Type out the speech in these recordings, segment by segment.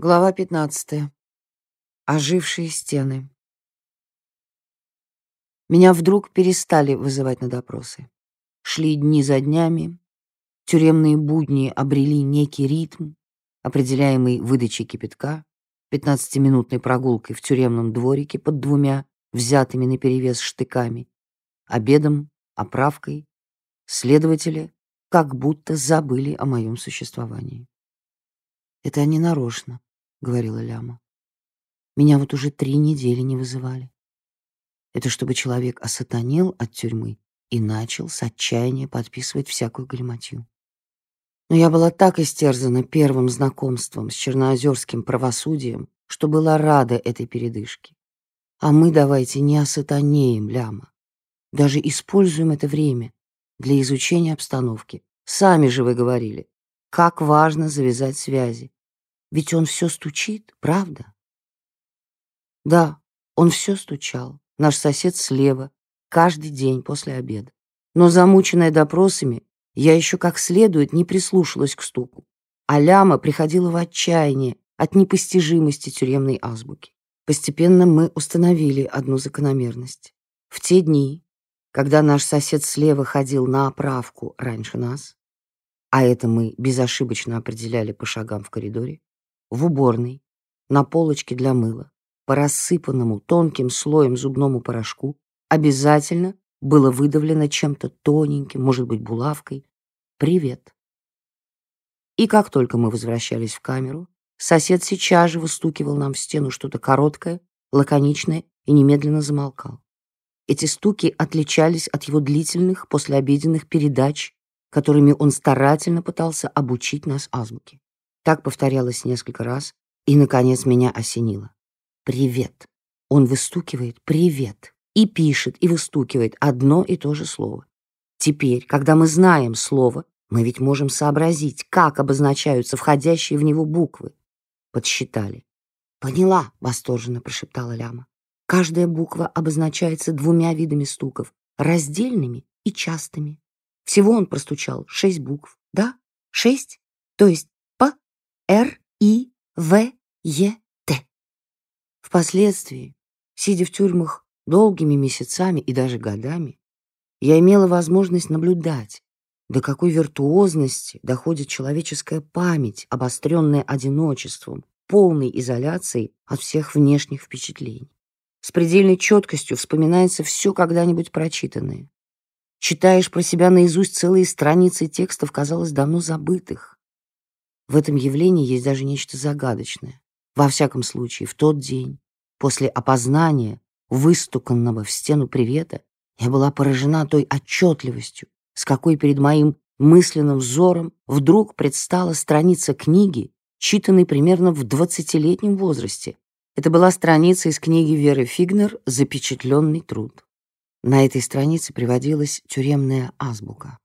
Глава 15. Ожившие стены. Меня вдруг перестали вызывать на допросы. Шли дни за днями, тюремные будни обрели некий ритм, определяемый выдачей кипятка, пятнадцатиминутной прогулкой в тюремном дворике под двумя взятыми наперевес штыками, обедом, оправкой. Следователи как будто забыли о моем существовании. Это они нарочно. — говорила Ляма. «Меня вот уже три недели не вызывали. Это чтобы человек осатанел от тюрьмы и начал с отчаяния подписывать всякую галиматью. Но я была так истерзана первым знакомством с черноозерским правосудием, что была рада этой передышке. А мы давайте не осатанеем, Ляма. Даже используем это время для изучения обстановки. Сами же вы говорили, как важно завязать связи, ведь он все стучит, правда? Да, он все стучал, наш сосед слева, каждый день после обеда. Но замученная допросами, я еще как следует не прислушалась к стуку. А Ляма приходила в отчаяние от непостижимости тюремной азбуки. Постепенно мы установили одну закономерность. В те дни, когда наш сосед слева ходил на оправку раньше нас, а это мы безошибочно определяли по шагам в коридоре, в уборной, на полочке для мыла, по рассыпанному тонким слоем зубному порошку, обязательно было выдавлено чем-то тоненьким, может быть, булавкой, «Привет». И как только мы возвращались в камеру, сосед сейчас же выстукивал нам в стену что-то короткое, лаконичное и немедленно замолкал. Эти стуки отличались от его длительных послеобеденных передач, которыми он старательно пытался обучить нас азбуке. Так повторялось несколько раз, и, наконец, меня осенило. «Привет». Он выстукивает «привет» и пишет, и выстукивает одно и то же слово. Теперь, когда мы знаем слово, мы ведь можем сообразить, как обозначаются входящие в него буквы. Подсчитали. «Поняла», — восторженно прошептала Ляма. «Каждая буква обозначается двумя видами стуков — раздельными и частыми. Всего он простучал шесть букв, да? Шесть? То есть Р-И-В-Е-Т. Впоследствии, сидя в тюрьмах долгими месяцами и даже годами, я имела возможность наблюдать, до какой виртуозности доходит человеческая память, обостренная одиночеством, полной изоляцией от всех внешних впечатлений. С предельной четкостью вспоминается все когда-нибудь прочитанное. Читаешь про себя наизусть целые страницы текстов, казалось, давно забытых. В этом явлении есть даже нечто загадочное. Во всяком случае, в тот день, после опознания, выстуканного в стену привета, я была поражена той отчетливостью, с какой перед моим мысленным взором вдруг предстала страница книги, читанной примерно в двадцатилетнем возрасте. Это была страница из книги Веры Фигнер «Запечатленный труд». На этой странице приводилась тюремная азбука.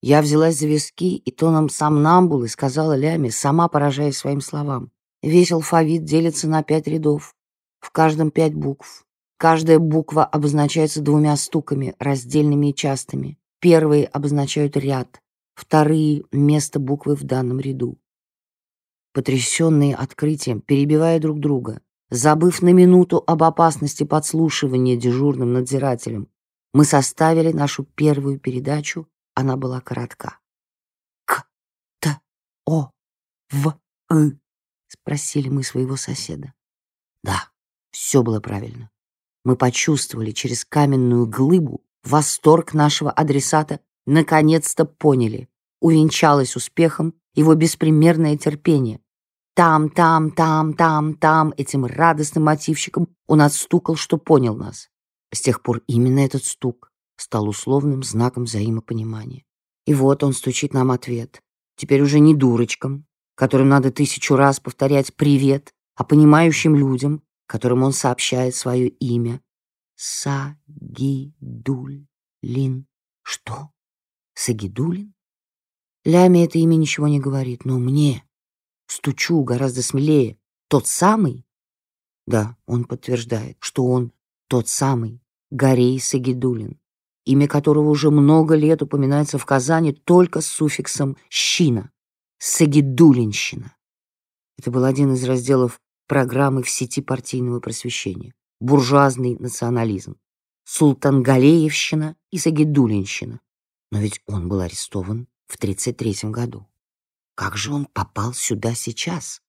Я взялась за виски и тоном сомнамбулы сказала Ляме, сама поражаясь своим словам. Весь алфавит делится на пять рядов. В каждом пять букв. Каждая буква обозначается двумя стуками, раздельными и частыми. Первые обозначают ряд, вторые — место буквы в данном ряду. Потрясенные открытием, перебивая друг друга, забыв на минуту об опасности подслушивания дежурным надзирателем, мы составили нашу первую передачу она была коротка. «К, Т, О, В, И?» — спросили мы своего соседа. Да, все было правильно. Мы почувствовали через каменную глыбу восторг нашего адресата, наконец-то поняли. Увенчалось успехом его беспримерное терпение. Там, там, там, там, там, этим радостным мотивчиком он отстукал, что понял нас. С тех пор именно этот стук стал условным знаком взаимопонимания. И вот он стучит нам ответ. Теперь уже не дурочкам, которым надо тысячу раз повторять «привет», а понимающим людям, которым он сообщает свое имя. Сагидулин. Что? Сагидулин? Ляме это имя ничего не говорит, но мне, стучу гораздо смелее, тот самый? Да, он подтверждает, что он тот самый Горей Сагидулин имя которого уже много лет упоминается в Казани только с суффиксом «щина» — «сагидулинщина». Это был один из разделов программы в сети партийного просвещения. Буржуазный национализм. Султангалеевщина и Сагидулинщина. Но ведь он был арестован в 33 году. Как же он попал сюда сейчас?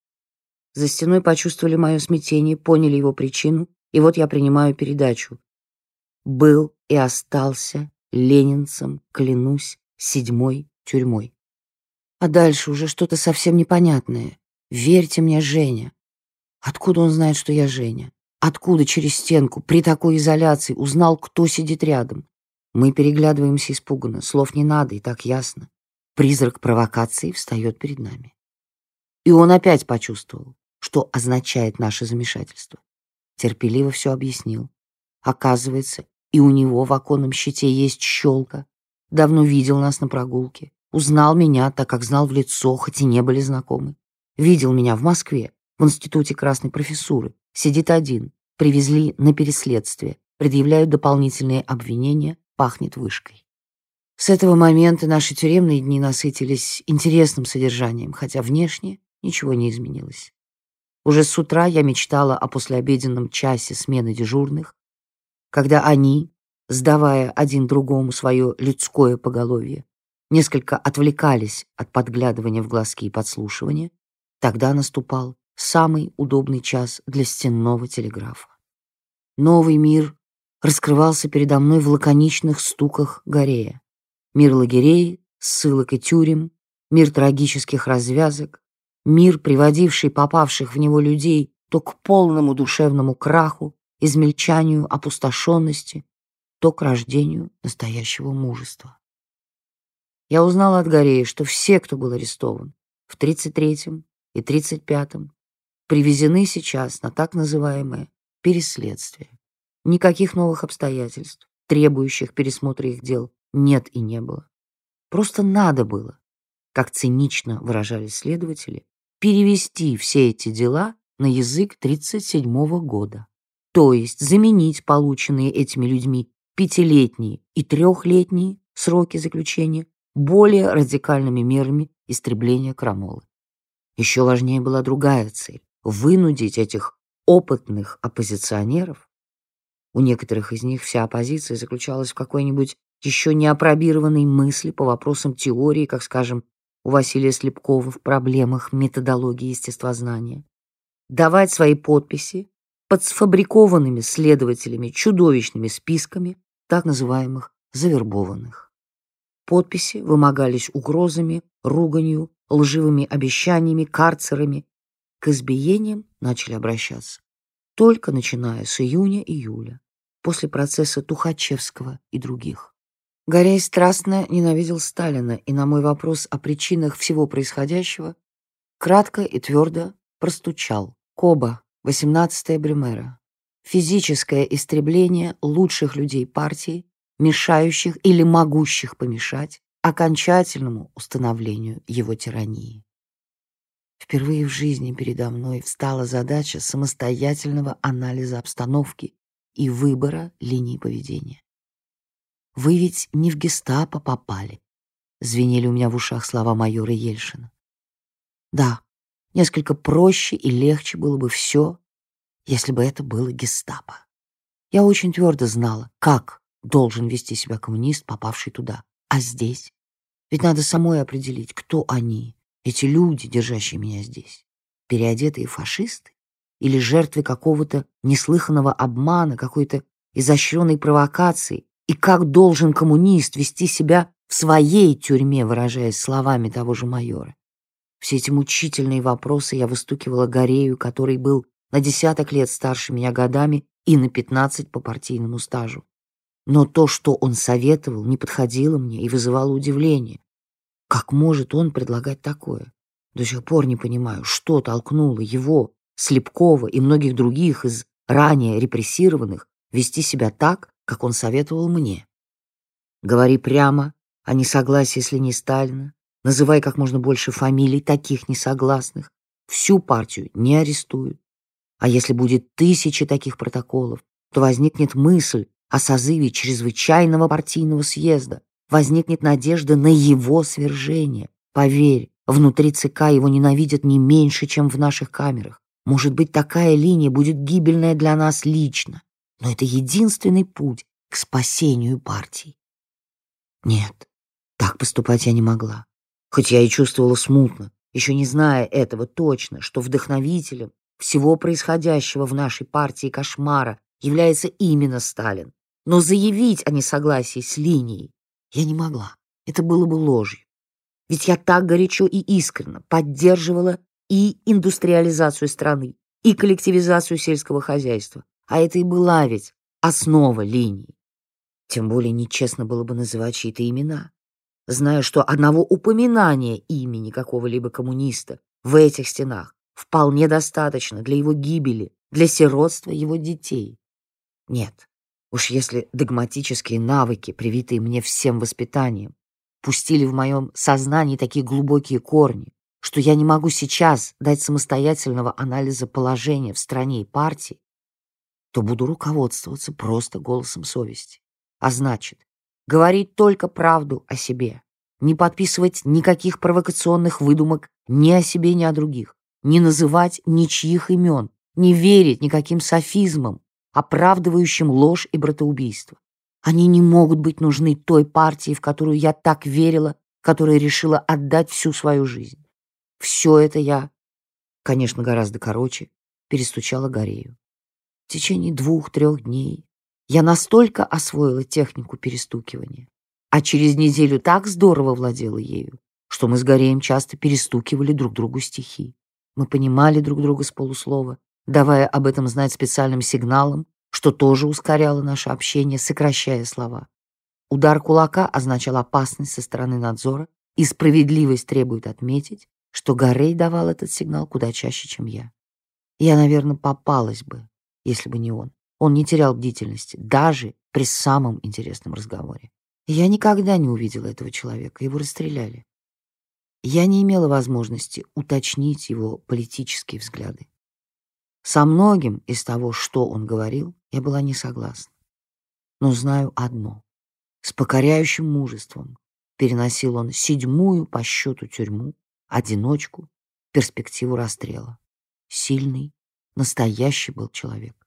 За стеной почувствовали мое смятение, поняли его причину, и вот я принимаю передачу. Был и остался ленинцем, клянусь, седьмой тюрьмой. А дальше уже что-то совсем непонятное. Верьте мне, Женя. Откуда он знает, что я Женя? Откуда через стенку при такой изоляции узнал, кто сидит рядом? Мы переглядываемся испуганно, слов не надо, и так ясно. Призрак провокации встает перед нами. И он опять почувствовал, что означает наше замешательство. Терпеливо все объяснил. Оказывается, и у него в оконном щите есть щелка. Давно видел нас на прогулке. Узнал меня, так как знал в лицо, хоть и не были знакомы. Видел меня в Москве, в институте красной профессуры. Сидит один. Привезли на переследствие. Предъявляют дополнительные обвинения. Пахнет вышкой. С этого момента наши тюремные дни насытились интересным содержанием, хотя внешне ничего не изменилось. Уже с утра я мечтала о послеобеденном часе смены дежурных, когда они, сдавая один другому свое людское поголовье, несколько отвлекались от подглядывания в глазки и подслушивания, тогда наступал самый удобный час для стенного телеграфа. Новый мир раскрывался передо мной в лаконичных стуках Горея. Мир лагерей, ссылок и тюрем, мир трагических развязок, мир, приводивший попавших в него людей то к полному душевному краху, измельчанию опустошенности, то к рождению настоящего мужества. Я узнала от Горея, что все, кто был арестован в 33-м и 35-м, привезены сейчас на так называемое переследствие. Никаких новых обстоятельств, требующих пересмотра их дел, нет и не было. Просто надо было, как цинично выражались следователи, перевести все эти дела на язык 37-го года, то есть заменить полученные этими людьми пятилетние и трехлетние сроки заключения более радикальными мерами истребления крамолы. Еще важнее была другая цель — вынудить этих опытных оппозиционеров. У некоторых из них вся оппозиция заключалась в какой-нибудь еще не опробированной мысли по вопросам теории, как, скажем, у Василия Слепкова в проблемах методологии естествознания. Давать свои подписи под сфабрикованными следователями чудовищными списками так называемых завербованных. Подписи вымогались угрозами, руганью, лживыми обещаниями, карцерами. К избиениям начали обращаться только начиная с июня-июля, после процесса Тухачевского и других. Горей страстно ненавидел Сталина и на мой вопрос о причинах всего происходящего кратко и твердо простучал. Коба, 18 Бремера. Физическое истребление лучших людей партии мешающих или могущих помешать окончательному установлению его тирании. Впервые в жизни передо мной встала задача самостоятельного анализа обстановки и выбора линий поведения. «Вы ведь не в гестапо попали», — звенели у меня в ушах слова майора Ельшина. «Да, несколько проще и легче было бы все, если бы это было гестапо. Я очень твердо знала, как должен вести себя коммунист, попавший туда. А здесь? Ведь надо самой определить, кто они, эти люди, держащие меня здесь. Переодетые фашисты? Или жертвы какого-то неслыханного обмана, какой-то изощренной провокации? И как должен коммунист вести себя в своей тюрьме, выражаясь словами того же майора? Все эти мучительные вопросы я выстукивала Горею, который был на десяток лет старше меня годами и на пятнадцать по партийному стажу. Но то, что он советовал, не подходило мне и вызывало удивление. Как может он предлагать такое? До сих пор не понимаю, что толкнуло его, Слепкова и многих других из ранее репрессированных вести себя так, как он советовал мне. Говори прямо о несогласии с линией Сталина, называй как можно больше фамилий таких несогласных. Всю партию не арестуют. А если будет тысячи таких протоколов, то возникнет мысль, о созыве чрезвычайного партийного съезда, возникнет надежда на его свержение. Поверь, Внутри ЦК его ненавидят не меньше, чем в наших камерах. Может быть, такая линия будет гибельная для нас лично, но это единственный путь к спасению партии. Нет, так поступать я не могла. Хоть я и чувствовала смутно, еще не зная этого точно, что вдохновителем всего происходящего в нашей партии кошмара является именно Сталин. Но заявить о несогласии с линией я не могла. Это было бы ложью. Ведь я так горячо и искренно поддерживала и индустриализацию страны, и коллективизацию сельского хозяйства. А это и была ведь основа линии. Тем более нечестно было бы называть чьи-то имена. Зная, что одного упоминания имени какого-либо коммуниста в этих стенах вполне достаточно для его гибели, для сиротства его детей. Нет, уж если догматические навыки, привитые мне всем воспитанием, пустили в моем сознании такие глубокие корни, что я не могу сейчас дать самостоятельного анализа положения в стране и партии, то буду руководствоваться просто голосом совести. А значит, говорить только правду о себе, не подписывать никаких провокационных выдумок ни о себе, ни о других, не называть ничьих имен, не верить никаким софизмам, оправдывающим ложь и братоубийство. Они не могут быть нужны той партии, в которую я так верила, которая решила отдать всю свою жизнь. Все это я, конечно, гораздо короче, перестучала Горею. В течение двух-трех дней я настолько освоила технику перестукивания, а через неделю так здорово владела ею, что мы с Гореем часто перестукивали друг другу стихи. Мы понимали друг друга с полуслова, давая об этом знать специальным сигналом что тоже ускоряло наше общение, сокращая слова. Удар кулака означал опасность со стороны надзора, и справедливость требует отметить, что Гарей давал этот сигнал куда чаще, чем я. Я, наверное, попалась бы, если бы не он. Он не терял бдительности, даже при самом интересном разговоре. Я никогда не увидела этого человека, его расстреляли. Я не имела возможности уточнить его политические взгляды. Со многим из того, что он говорил, я была не согласна. Но знаю одно. С покоряющим мужеством переносил он седьмую по счету тюрьму, одиночку, перспективу расстрела. Сильный, настоящий был человек.